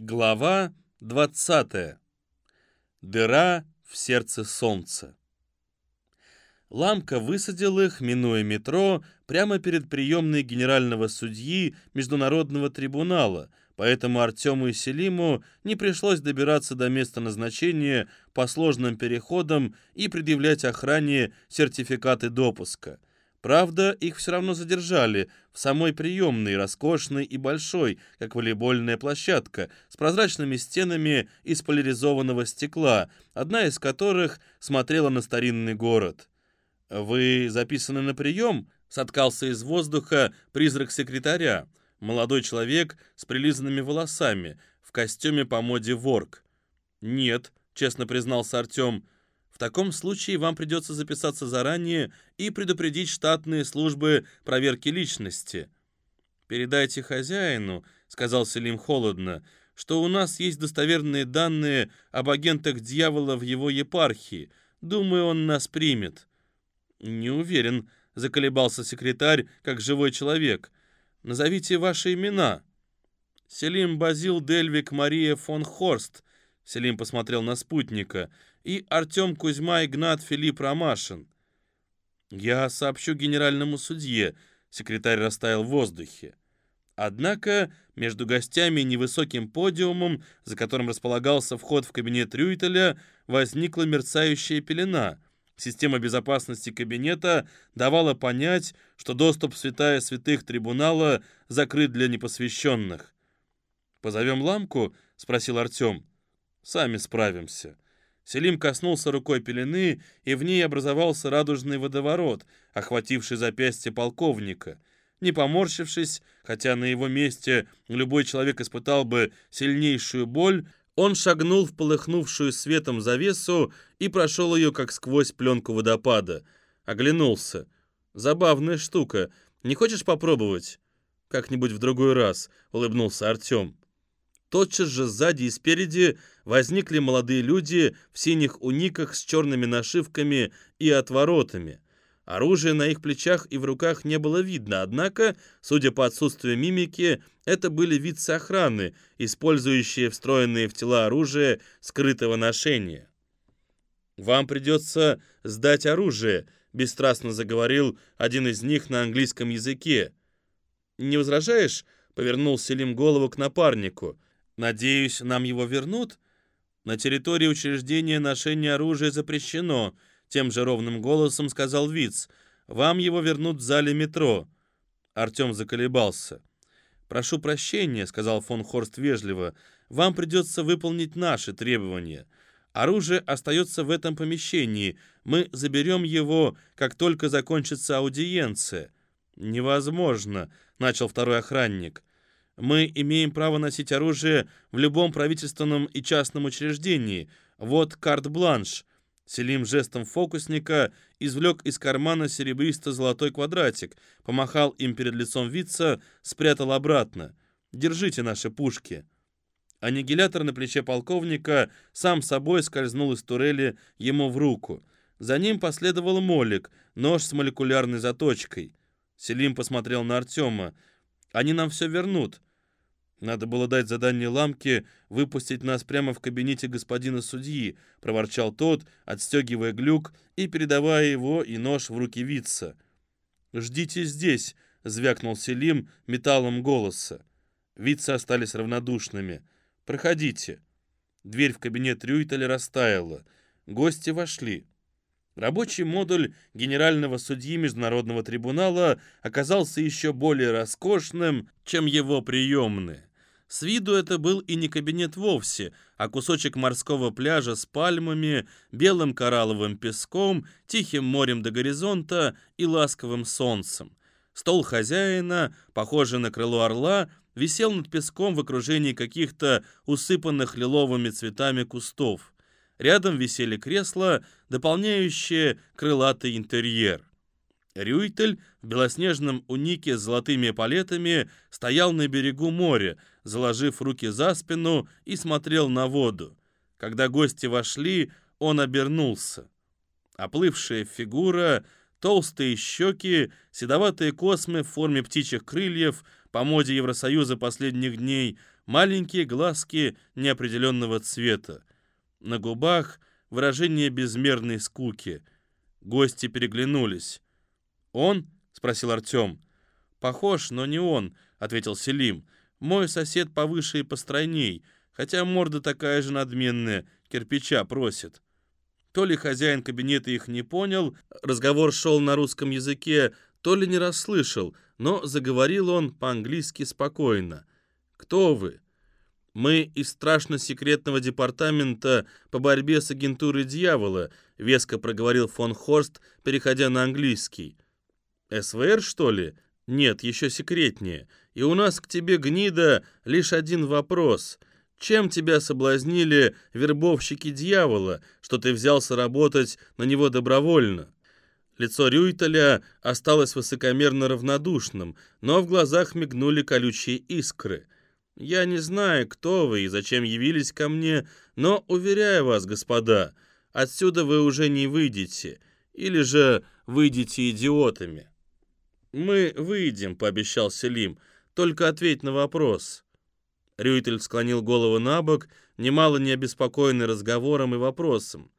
Глава 20. Дыра в сердце солнца. Ламка высадил их, минуя метро, прямо перед приемной генерального судьи Международного трибунала, поэтому Артему и Селиму не пришлось добираться до места назначения по сложным переходам и предъявлять охране сертификаты допуска – Правда, их все равно задержали в самой приемной, роскошной и большой, как волейбольная площадка, с прозрачными стенами из поляризованного стекла, одна из которых смотрела на старинный город. «Вы записаны на прием?» — соткался из воздуха призрак секретаря, молодой человек с прилизанными волосами, в костюме по моде ворк. «Нет», — честно признался Артем, — в таком случае вам придется записаться заранее и предупредить штатные службы проверки личности. «Передайте хозяину», — сказал Селим холодно, «что у нас есть достоверные данные об агентах дьявола в его епархии. Думаю, он нас примет». «Не уверен», — заколебался секретарь, как живой человек. «Назовите ваши имена». «Селим Базил Дельвик Мария фон Хорст», — Селим посмотрел на спутника, — и Артем Кузьма Игнат Филипп Ромашин. «Я сообщу генеральному судье», — секретарь растаял в воздухе. Однако между гостями и невысоким подиумом, за которым располагался вход в кабинет Рюйтеля, возникла мерцающая пелена. Система безопасности кабинета давала понять, что доступ святая святых трибунала закрыт для непосвященных. «Позовем ламку?» — спросил Артем. «Сами справимся». Селим коснулся рукой пелены, и в ней образовался радужный водоворот, охвативший запястье полковника. Не поморщившись, хотя на его месте любой человек испытал бы сильнейшую боль, он шагнул в полыхнувшую светом завесу и прошел ее, как сквозь пленку водопада. Оглянулся. «Забавная штука. Не хочешь попробовать?» «Как-нибудь в другой раз», — улыбнулся Артем. Тотчас же сзади и спереди возникли молодые люди в синих униках с черными нашивками и отворотами. Оружия на их плечах и в руках не было видно, однако, судя по отсутствию мимики, это были вице-охраны, использующие встроенные в тела оружие скрытого ношения. «Вам придется сдать оружие», — бесстрастно заговорил один из них на английском языке. «Не возражаешь?» — повернул Селим голову к напарнику. Надеюсь, нам его вернут? На территории учреждения ношение оружия запрещено, тем же ровным голосом сказал Виц. Вам его вернут в зале метро. Артем заколебался. «Прошу прощения», — сказал фон Хорст вежливо, — «вам придется выполнить наши требования. Оружие остается в этом помещении. Мы заберем его, как только закончится аудиенция». «Невозможно», — начал второй охранник. Мы имеем право носить оружие в любом правительственном и частном учреждении. Вот карт-бланш». Селим жестом фокусника извлек из кармана серебристо-золотой квадратик, помахал им перед лицом вица, спрятал обратно. «Держите наши пушки». Аннигилятор на плече полковника сам собой скользнул из турели ему в руку. За ним последовал молик, нож с молекулярной заточкой. Селим посмотрел на Артема. Они нам все вернут. Надо было дать задание Ламке выпустить нас прямо в кабинете господина судьи, проворчал тот, отстегивая глюк и передавая его и нож в руки Витца. «Ждите здесь», — звякнул Селим металлом голоса. Витцы остались равнодушными. «Проходите». Дверь в кабинет Рюйтеля растаяла. Гости вошли. Рабочий модуль генерального судьи Международного трибунала оказался еще более роскошным, чем его приемные. С виду это был и не кабинет вовсе, а кусочек морского пляжа с пальмами, белым коралловым песком, тихим морем до горизонта и ласковым солнцем. Стол хозяина, похожий на крыло орла, висел над песком в окружении каких-то усыпанных лиловыми цветами кустов. Рядом висели кресла, дополняющие крылатый интерьер. Рюйтель в белоснежном унике с золотыми палетами стоял на берегу моря, заложив руки за спину и смотрел на воду. Когда гости вошли, он обернулся. Оплывшая фигура, толстые щеки, седоватые космы в форме птичьих крыльев по моде Евросоюза последних дней, маленькие глазки неопределенного цвета. На губах выражение безмерной скуки. Гости переглянулись. «Он?» — спросил Артем. «Похож, но не он», — ответил Селим. «Мой сосед повыше и постройней, хотя морда такая же надменная, кирпича просит». То ли хозяин кабинета их не понял, разговор шел на русском языке, то ли не расслышал, но заговорил он по-английски спокойно. «Кто вы?» «Мы из страшно секретного департамента по борьбе с агентурой дьявола», веско проговорил фон Хорст, переходя на английский. «СВР, что ли?» «Нет, еще секретнее. И у нас к тебе, гнида, лишь один вопрос. Чем тебя соблазнили вербовщики дьявола, что ты взялся работать на него добровольно?» Лицо Рюйтеля осталось высокомерно равнодушным, но в глазах мигнули колючие искры. «Я не знаю, кто вы и зачем явились ко мне, но, уверяю вас, господа, отсюда вы уже не выйдете, или же выйдете идиотами». «Мы выйдем», — пообещал Селим, — «только ответь на вопрос». Рюйтель склонил голову на бок, немало не обеспокоенный разговором и вопросом.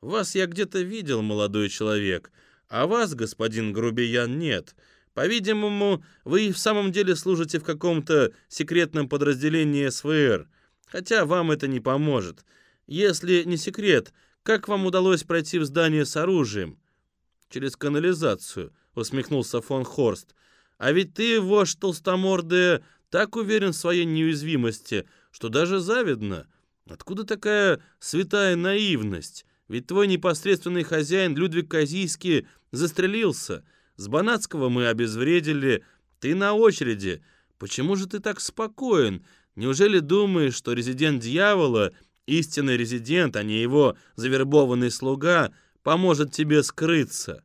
«Вас я где-то видел, молодой человек, а вас, господин Грубиян, нет. По-видимому, вы и в самом деле служите в каком-то секретном подразделении СВР, хотя вам это не поможет. Если не секрет, как вам удалось пройти в здание с оружием?» «Через канализацию», — усмехнулся фон Хорст. «А ведь ты, вождь толстомордая, так уверен в своей неуязвимости, что даже завидно. Откуда такая святая наивность? Ведь твой непосредственный хозяин Людвиг Казийский застрелился. С Банатского мы обезвредили. Ты на очереди. Почему же ты так спокоен? Неужели думаешь, что резидент дьявола, истинный резидент, а не его завербованный слуга, поможет тебе скрыться?»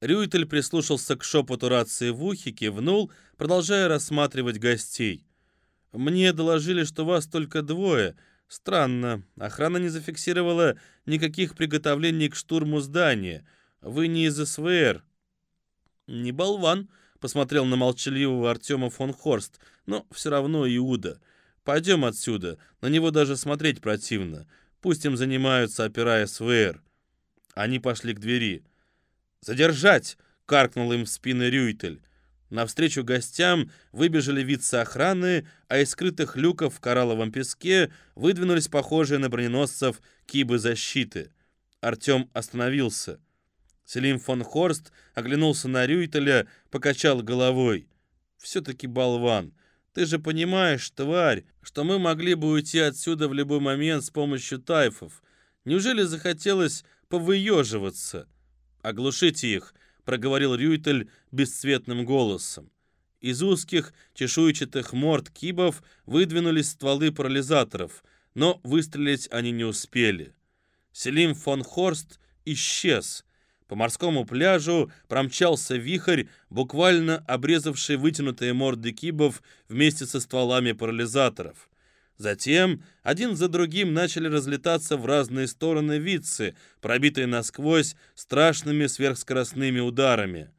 Рюйтель прислушался к шепоту рации в ухе, кивнул, продолжая рассматривать гостей. «Мне доложили, что вас только двое. Странно. Охрана не зафиксировала никаких приготовлений к штурму здания. Вы не из СВР». «Не болван», — посмотрел на молчаливого Артема фон Хорст, «но все равно Иуда. Пойдем отсюда, на него даже смотреть противно. Пусть им занимаются опера СВР». Они пошли к двери. «Задержать!» — каркнул им в спины Рюйтель. Навстречу гостям выбежали вице-охраны, а из скрытых люков в коралловом песке выдвинулись похожие на броненосцев кибы защиты. Артем остановился. Селим фон Хорст оглянулся на Рюйтеля, покачал головой. «Все-таки болван. Ты же понимаешь, тварь, что мы могли бы уйти отсюда в любой момент с помощью тайфов. Неужели захотелось повыеживаться?» «Оглушите их!» — проговорил Рюйтель бесцветным голосом. Из узких чешуйчатых морд кибов выдвинулись стволы парализаторов, но выстрелить они не успели. Селим фон Хорст исчез. По морскому пляжу промчался вихрь, буквально обрезавший вытянутые морды кибов вместе со стволами парализаторов. Затем один за другим начали разлетаться в разные стороны вицы, пробитые насквозь страшными сверхскоростными ударами.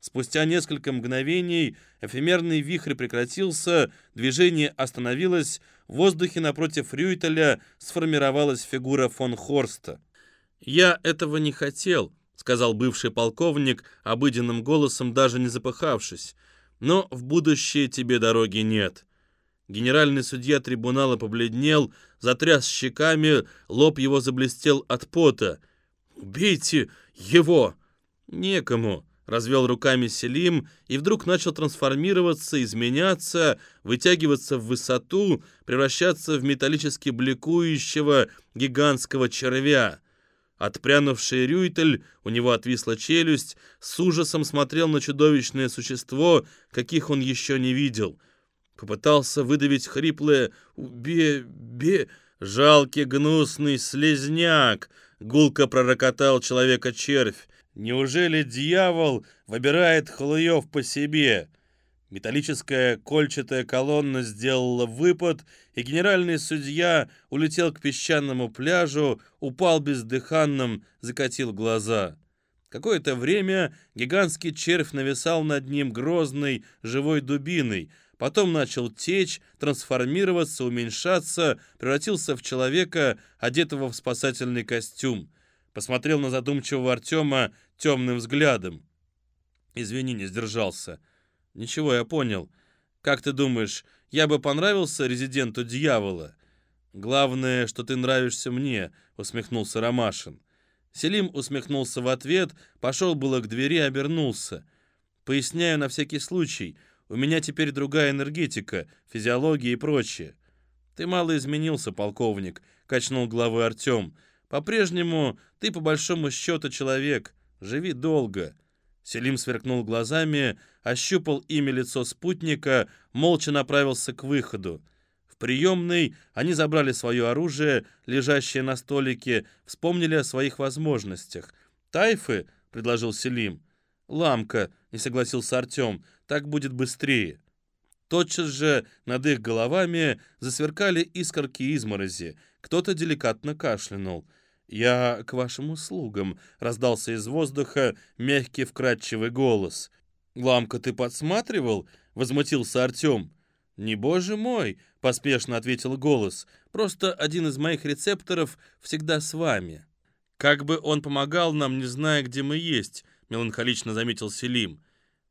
Спустя несколько мгновений эфемерный вихрь прекратился, движение остановилось, в воздухе напротив Рюйтеля сформировалась фигура фон Хорста. «Я этого не хотел», — сказал бывший полковник, обыденным голосом даже не запыхавшись. «Но в будущее тебе дороги нет». Генеральный судья трибунала побледнел, затряс щеками, лоб его заблестел от пота. «Убейте его!» «Некому», — развел руками Селим и вдруг начал трансформироваться, изменяться, вытягиваться в высоту, превращаться в металлически бликующего гигантского червя. Отпрянувший Рюйтель, у него отвисла челюсть, с ужасом смотрел на чудовищное существо, каких он еще не видел — Попытался выдавить хриплое «Бе... бе...» «Жалкий гнусный слезняк!» — гулко пророкотал человека-червь. «Неужели дьявол выбирает хлуев по себе?» Металлическая кольчатая колонна сделала выпад, и генеральный судья улетел к песчаному пляжу, упал бездыханным, закатил глаза. Какое-то время гигантский червь нависал над ним грозной живой дубиной — потом начал течь, трансформироваться, уменьшаться, превратился в человека, одетого в спасательный костюм. Посмотрел на задумчивого Артема темным взглядом. Извини, не сдержался. Ничего, я понял. Как ты думаешь, я бы понравился резиденту дьявола? Главное, что ты нравишься мне, усмехнулся Ромашин. Селим усмехнулся в ответ, пошел было к двери, обернулся. Поясняю на всякий случай, у меня теперь другая энергетика, физиология и прочее. Ты мало изменился, полковник, качнул головой Артем. По-прежнему ты по большому счету человек, живи долго. Селим сверкнул глазами, ощупал ими лицо спутника, молча направился к выходу. В приемной они забрали свое оружие, лежащее на столике, вспомнили о своих возможностях. «Тайфы?» — предложил Селим. «Ламка», — не согласился Артем, — «так будет быстрее». Тотчас же над их головами засверкали искорки изморози. Кто-то деликатно кашлянул. «Я к вашим услугам», — раздался из воздуха мягкий вкрадчивый голос. «Ламка, ты подсматривал?» — возмутился Артем. «Не боже мой!» — поспешно ответил голос. «Просто один из моих рецепторов всегда с вами». «Как бы он помогал нам, не зная, где мы есть», — меланхолично заметил Селим.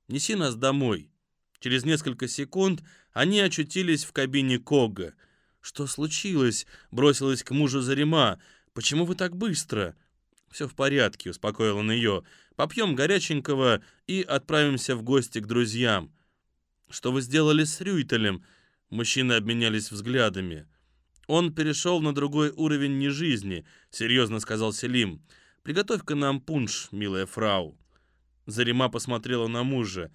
«Неси нас домой». Через несколько секунд они очутились в кабине Кога. «Что случилось?» — бросилась к мужу Зарима. «Почему вы так быстро?» «Все в порядке», — успокоил он ее. «Попьем горяченького и отправимся в гости к друзьям». «Что вы сделали с Рюйтелем?» Мужчины обменялись взглядами. «Он перешел на другой уровень не жизни», — серьезно сказал Селим. «Приготовь-ка нам пунш, милая фрау». Зарима посмотрела на мужа.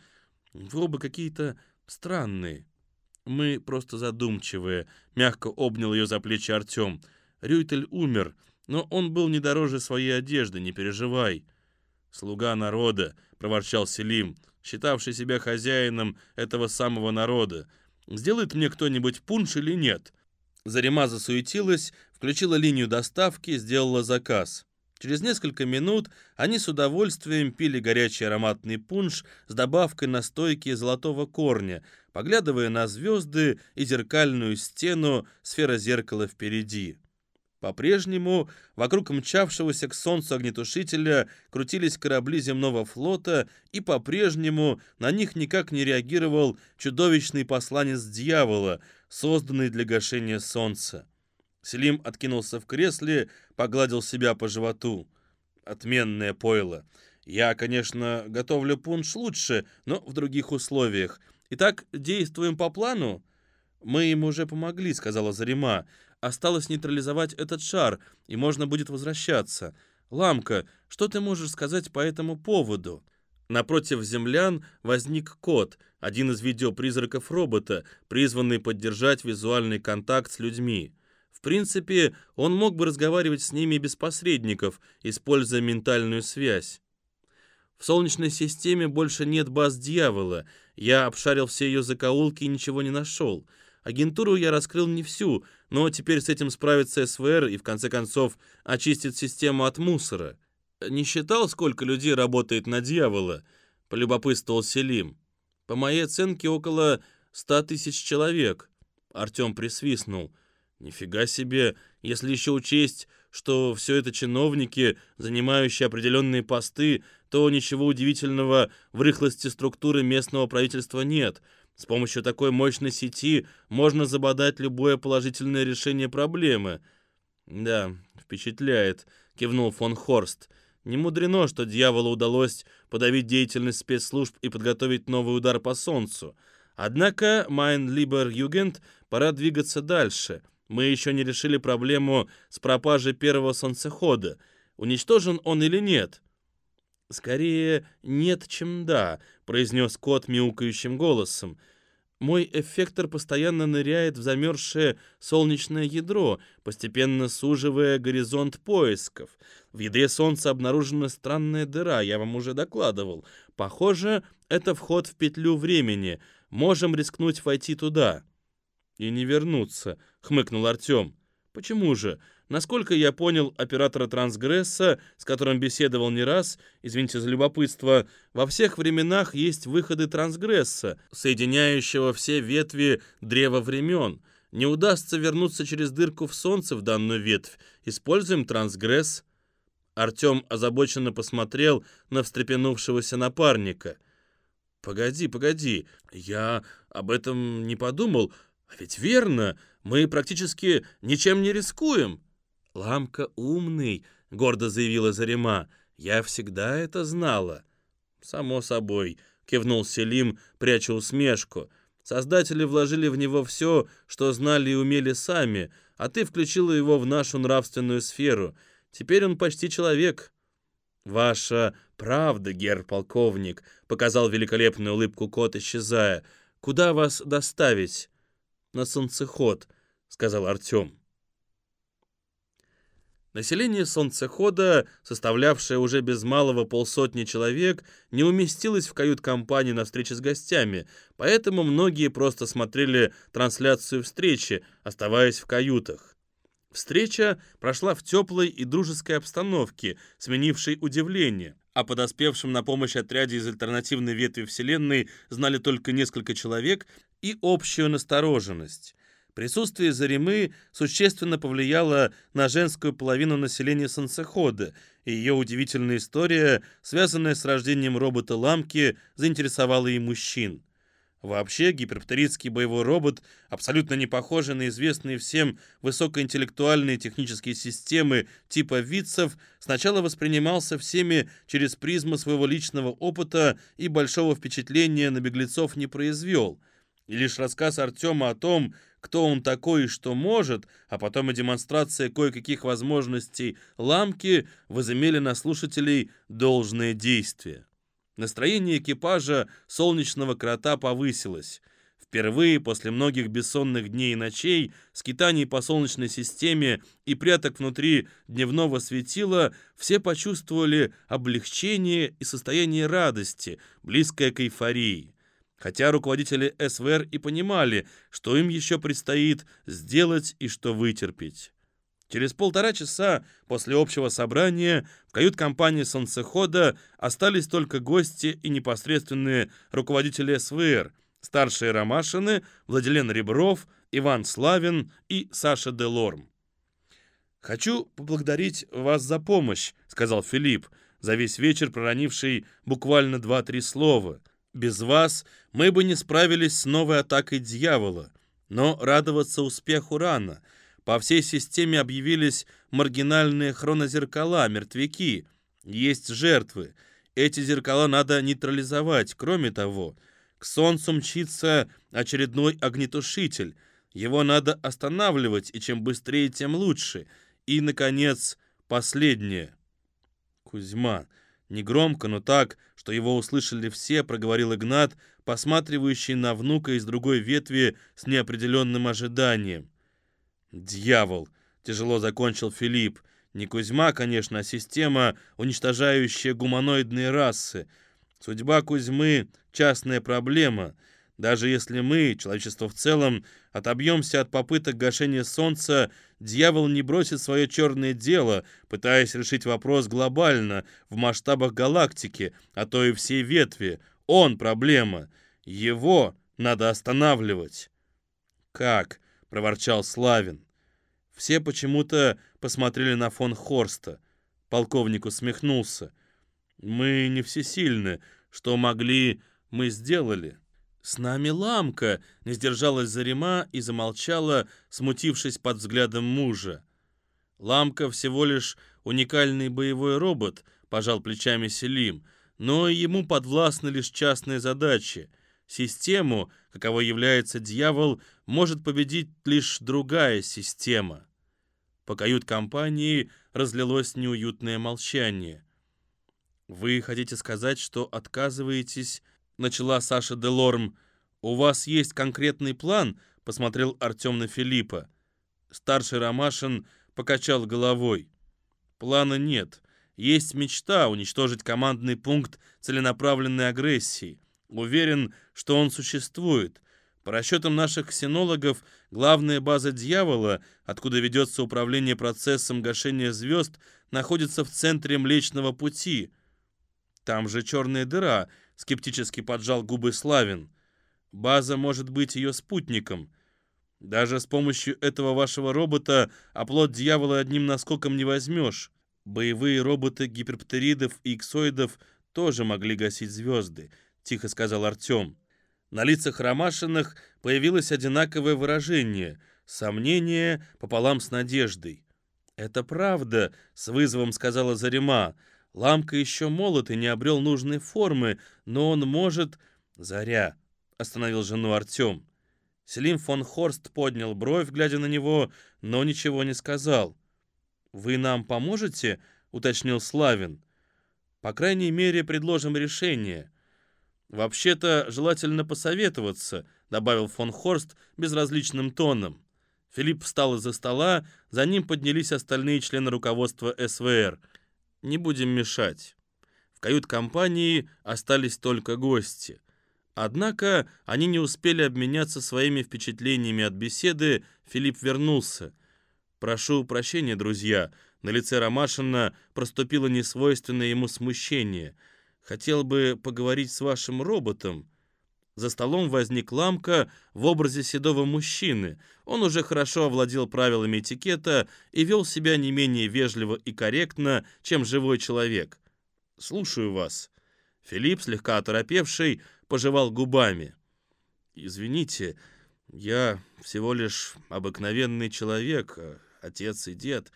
«Вы оба какие-то странные». «Мы просто задумчивые», — мягко обнял ее за плечи Артем. «Рюйтель умер, но он был не дороже своей одежды, не переживай». «Слуга народа», — проворчал Селим, считавший себя хозяином этого самого народа. «Сделает мне кто-нибудь пунш или нет?» Зарима засуетилась, включила линию доставки, сделала заказ. Через несколько минут они с удовольствием пили горячий ароматный пунш с добавкой настойки золотого корня, поглядывая на звезды и зеркальную стену сфера зеркала впереди. По-прежнему вокруг мчавшегося к солнцу огнетушителя крутились корабли земного флота, и по-прежнему на них никак не реагировал чудовищный посланец дьявола, созданный для гашения солнца. Селим откинулся в кресле, погладил себя по животу. Отменное пойло. Я, конечно, готовлю пунш лучше, но в других условиях. Итак, действуем по плану? Мы ему уже помогли, сказала Зарима. Осталось нейтрализовать этот шар, и можно будет возвращаться. Ламка, что ты можешь сказать по этому поводу? Напротив землян возник кот, один из видеопризраков робота, призванный поддержать визуальный контакт с людьми. В принципе, он мог бы разговаривать с ними без посредников, используя ментальную связь. В Солнечной системе больше нет баз дьявола. Я обшарил все ее закоулки и ничего не нашел. Агентуру я раскрыл не всю, но теперь с этим справится СВР и в конце концов очистит систему от мусора. Не считал, сколько людей работает на дьявола? Полюбопытствовал Селим. По моей оценке, около ста тысяч человек. Артем присвистнул. Нифига себе, если еще учесть, что все это чиновники, занимающие определенные посты, то ничего удивительного в рыхлости структуры местного правительства нет — с помощью такой мощной сети можно забодать любое положительное решение проблемы. Да, впечатляет, кивнул фон Хорст. Не мудрено, что дьяволу удалось подавить деятельность спецслужб и подготовить новый удар по Солнцу. Однако, Mein lieber Jugend, пора двигаться дальше. Мы еще не решили проблему с пропажей первого солнцехода. Уничтожен он или нет? «Скорее нет, чем да», — произнес кот мяукающим голосом. Мой эффектор постоянно ныряет в замерзшее солнечное ядро, постепенно суживая горизонт поисков. В ядре Солнца обнаружена странная дыра, я вам уже докладывал. Похоже, это вход в петлю времени. Можем рискнуть войти туда. И не вернуться, хмыкнул Артем. Почему же? Насколько я понял оператора трансгресса, с которым беседовал не раз, извините за любопытство, во всех временах есть выходы трансгресса, соединяющего все ветви древа времен. Не удастся вернуться через дырку в солнце в данную ветвь. Используем трансгресс. Артем озабоченно посмотрел на встрепенувшегося напарника. «Погоди, погоди, я об этом не подумал. А ведь верно, мы практически ничем не рискуем». «Ламка умный», — гордо заявила Зарима. «Я всегда это знала». «Само собой», — кивнул Селим, пряча усмешку. «Создатели вложили в него все, что знали и умели сами, а ты включила его в нашу нравственную сферу. Теперь он почти человек». «Ваша правда, гер-полковник», — показал великолепную улыбку кот, исчезая. «Куда вас доставить?» «На солнцеход», — сказал Артем. Население солнцехода, составлявшее уже без малого полсотни человек, не уместилось в кают-компании на встрече с гостями, поэтому многие просто смотрели трансляцию встречи, оставаясь в каютах. Встреча прошла в теплой и дружеской обстановке, сменившей удивление. О подоспевшем на помощь отряде из альтернативной ветви Вселенной знали только несколько человек и общую настороженность. Присутствие Заремы существенно повлияло на женскую половину населения Солнцехода, и ее удивительная история, связанная с рождением робота Ламки, заинтересовала и мужчин. Вообще, гиперптеридский боевой робот, абсолютно не похожий на известные всем высокоинтеллектуальные технические системы типа ВИЦов, сначала воспринимался всеми через призму своего личного опыта и большого впечатления на беглецов не произвел. И лишь рассказ Артема о том, кто он такой и что может, а потом и демонстрация кое-каких возможностей ламки возымели на слушателей должное действие. Настроение экипажа солнечного крота повысилось. Впервые после многих бессонных дней и ночей, скитаний по солнечной системе и пряток внутри дневного светила, все почувствовали облегчение и состояние радости, близкое к эйфории хотя руководители СВР и понимали, что им еще предстоит сделать и что вытерпеть. Через полтора часа после общего собрания в кают-компании «Солнцехода» остались только гости и непосредственные руководители СВР, старшие Ромашины, Владилен Ребров, Иван Славин и Саша Делорм. «Хочу поблагодарить вас за помощь», — сказал Филипп, за весь вечер проронивший буквально два-три слова — без вас мы бы не справились с новой атакой дьявола. Но радоваться успеху рано. По всей системе объявились маргинальные хронозеркала, мертвяки. Есть жертвы. Эти зеркала надо нейтрализовать. Кроме того, к Солнцу мчится очередной огнетушитель. Его надо останавливать, и чем быстрее, тем лучше. И, наконец, последнее. Кузьма. Негромко, но так, что его услышали все, проговорил Игнат, посматривающий на внука из другой ветви с неопределенным ожиданием. «Дьявол!» — тяжело закончил Филипп. «Не Кузьма, конечно, а система, уничтожающая гуманоидные расы. Судьба Кузьмы — частная проблема. Даже если мы, человечество в целом, отобьемся от попыток гашения Солнца, дьявол не бросит свое черное дело, пытаясь решить вопрос глобально, в масштабах галактики, а то и всей ветви. Он проблема. Его надо останавливать. «Как?» — проворчал Славин. Все почему-то посмотрели на фон Хорста. Полковник усмехнулся. «Мы не всесильны. Что могли, мы сделали». «С нами ламка!» — не сдержалась Зарима и замолчала, смутившись под взглядом мужа. «Ламка всего лишь уникальный боевой робот», — пожал плечами Селим, «но ему подвластны лишь частные задачи. Систему, каково является дьявол, может победить лишь другая система». По кают-компании разлилось неуютное молчание. «Вы хотите сказать, что отказываетесь начала Саша Делорм. «У вас есть конкретный план?» — посмотрел Артем на Филиппа. Старший Ромашин покачал головой. «Плана нет. Есть мечта уничтожить командный пункт целенаправленной агрессии. Уверен, что он существует. По расчетам наших ксенологов, главная база дьявола, откуда ведется управление процессом гашения звезд, находится в центре Млечного Пути. Там же черная дыра, скептически поджал губы Славин. База может быть ее спутником. Даже с помощью этого вашего робота оплот дьявола одним наскоком не возьмешь. Боевые роботы гиперптеридов и иксоидов тоже могли гасить звезды, тихо сказал Артем. На лицах Ромашиных появилось одинаковое выражение — сомнение пополам с надеждой. «Это правда», — с вызовом сказала Зарима. «Ламка еще молод и не обрел нужной формы, но он может...» «Заря», — остановил жену Артем. Селим фон Хорст поднял бровь, глядя на него, но ничего не сказал. «Вы нам поможете?» — уточнил Славин. «По крайней мере, предложим решение». «Вообще-то, желательно посоветоваться», — добавил фон Хорст безразличным тоном. Филипп встал из-за стола, за ним поднялись остальные члены руководства СВР. «Не будем мешать». В кают-компании остались только гости. Однако они не успели обменяться своими впечатлениями от беседы, Филипп вернулся. «Прошу прощения, друзья», на лице Ромашина проступило несвойственное ему смущение — Хотел бы поговорить с вашим роботом». За столом возник ламка в образе седого мужчины. Он уже хорошо овладел правилами этикета и вел себя не менее вежливо и корректно, чем живой человек. «Слушаю вас». Филипп, слегка оторопевший, пожевал губами. «Извините, я всего лишь обыкновенный человек, отец и дед,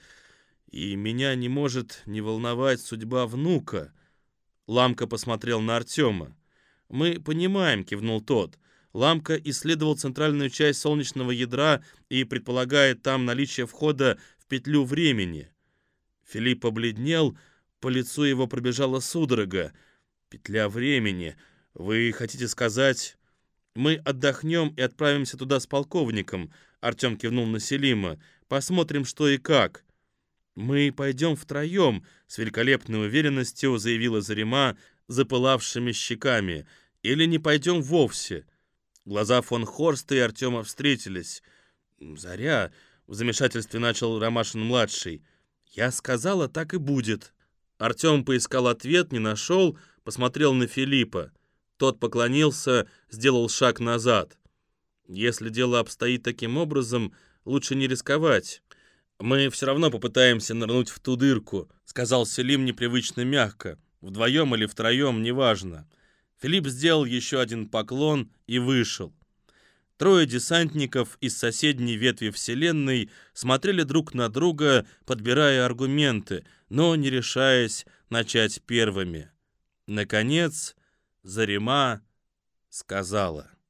и меня не может не волновать судьба внука». Ламка посмотрел на Артема. «Мы понимаем», — кивнул тот. Ламка исследовал центральную часть солнечного ядра и предполагает там наличие входа в петлю времени. Филипп побледнел, по лицу его пробежала судорога. «Петля времени. Вы хотите сказать...» «Мы отдохнем и отправимся туда с полковником», — Артем кивнул на Селима. «Посмотрим, что и как». «Мы пойдем втроем», — с великолепной уверенностью заявила Зарима запылавшими щеками. «Или не пойдем вовсе». Глаза фон Хорста и Артема встретились. «Заря», — в замешательстве начал Ромашин-младший. «Я сказала, так и будет». Артем поискал ответ, не нашел, посмотрел на Филиппа. Тот поклонился, сделал шаг назад. «Если дело обстоит таким образом, лучше не рисковать». «Мы все равно попытаемся нырнуть в ту дырку», — сказал Селим непривычно мягко. «Вдвоем или втроем, неважно». Филипп сделал еще один поклон и вышел. Трое десантников из соседней ветви Вселенной смотрели друг на друга, подбирая аргументы, но не решаясь начать первыми. Наконец, Зарима сказала —